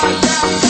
down, down.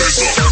Where's the